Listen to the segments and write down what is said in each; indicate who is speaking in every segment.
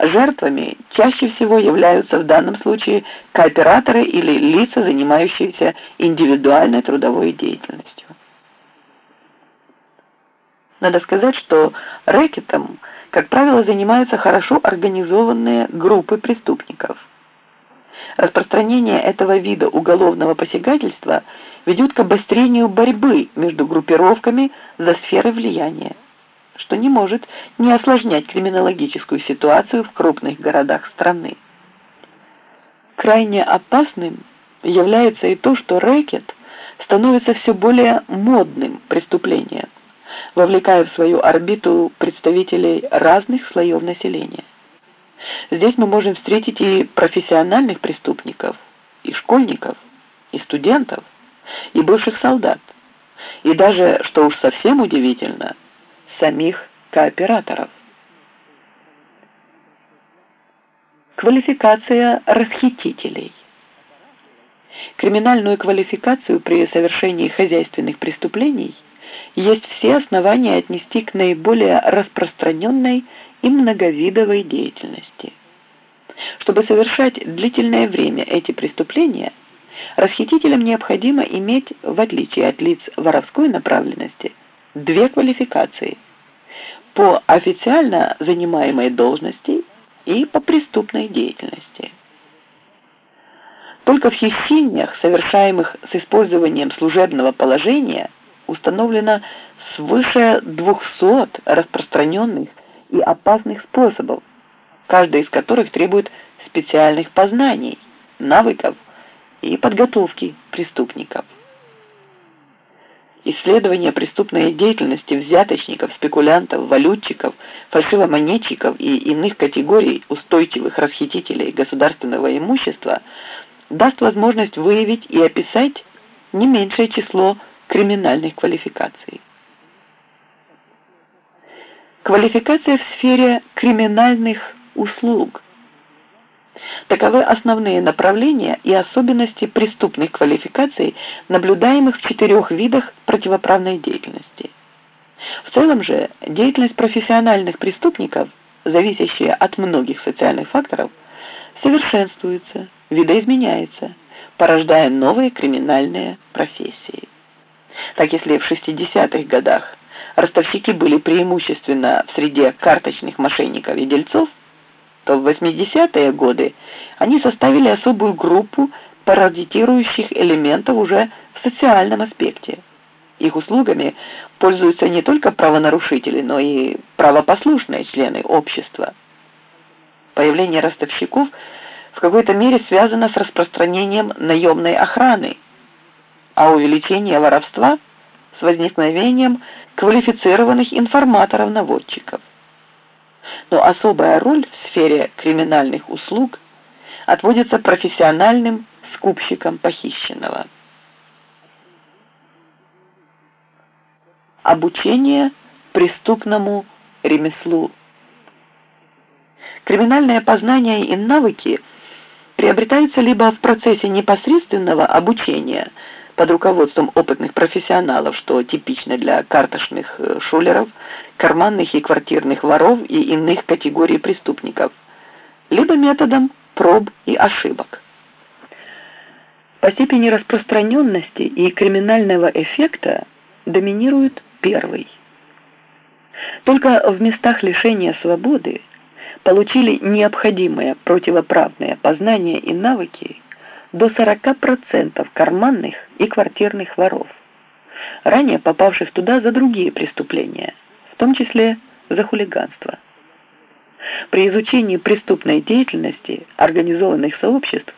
Speaker 1: Жертвами чаще всего являются в данном случае кооператоры или лица, занимающиеся индивидуальной трудовой деятельностью. Надо сказать, что рэкетом, как правило, занимаются хорошо организованные группы преступников. Распространение этого вида уголовного посягательства ведет к обострению борьбы между группировками за сферы влияния что не может не осложнять криминологическую ситуацию в крупных городах страны. Крайне опасным является и то, что рэкет становится все более модным преступлением, вовлекая в свою орбиту представителей разных слоев населения. Здесь мы можем встретить и профессиональных преступников, и школьников, и студентов, и бывших солдат, и даже, что уж совсем удивительно – самих кооператоров. Квалификация расхитителей. Криминальную квалификацию при совершении хозяйственных преступлений есть все основания отнести к наиболее распространенной и многовидовой деятельности. Чтобы совершать длительное время эти преступления, расхитителям необходимо иметь, в отличие от лиц воровской направленности, две квалификации – по официально занимаемой должности и по преступной деятельности. Только в хищениях, совершаемых с использованием служебного положения, установлено свыше 200 распространенных и опасных способов, каждый из которых требует специальных познаний, навыков и подготовки преступников. Исследование преступной деятельности взяточников, спекулянтов, валютчиков, фальшивомонетчиков и иных категорий устойчивых расхитителей государственного имущества даст возможность выявить и описать не меньшее число криминальных квалификаций. Квалификация в сфере криминальных услуг – Таковы основные направления и особенности преступных квалификаций, наблюдаемых в четырех видах противоправной деятельности. В целом же деятельность профессиональных преступников, зависящая от многих социальных факторов, совершенствуется, видоизменяется, порождая новые криминальные профессии. Так если в 60-х годах ростовщики были преимущественно в среде карточных мошенников и дельцов, то в 80-е годы они составили особую группу паразитирующих элементов уже в социальном аспекте. Их услугами пользуются не только правонарушители, но и правопослушные члены общества. Появление ростовщиков в какой-то мере связано с распространением наемной охраны, а увеличение воровства с возникновением квалифицированных информаторов-наводчиков но особая роль в сфере криминальных услуг отводится профессиональным скупщикам похищенного. Обучение преступному ремеслу. Криминальные познания и навыки приобретаются либо в процессе непосредственного обучения – под руководством опытных профессионалов, что типично для карточных э, шулеров, карманных и квартирных воров и иных категорий преступников, либо методом проб и ошибок. По степени распространенности и криминального эффекта доминирует первый. Только в местах лишения свободы получили необходимые противоправные познания и навыки до 40% карманных и квартирных воров, ранее попавших туда за другие преступления, в том числе за хулиганство. При изучении преступной деятельности организованных сообществ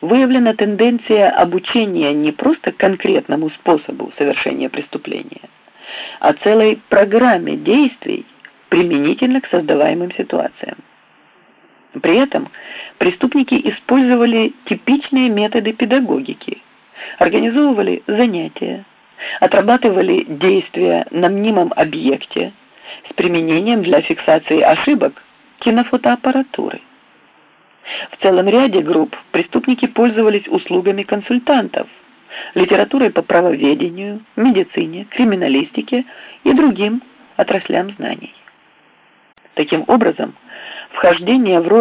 Speaker 1: выявлена тенденция обучения не просто конкретному способу совершения преступления, а целой программе действий применительно к создаваемым ситуациям. При этом преступники использовали типичные методы педагогики, организовывали занятия, отрабатывали действия на мнимом объекте с применением для фиксации ошибок кинофотоаппаратуры. В целом ряде групп преступники пользовались услугами консультантов, литературой по правоведению, медицине, криминалистике и другим отраслям знаний. Таким образом, вхождение в роль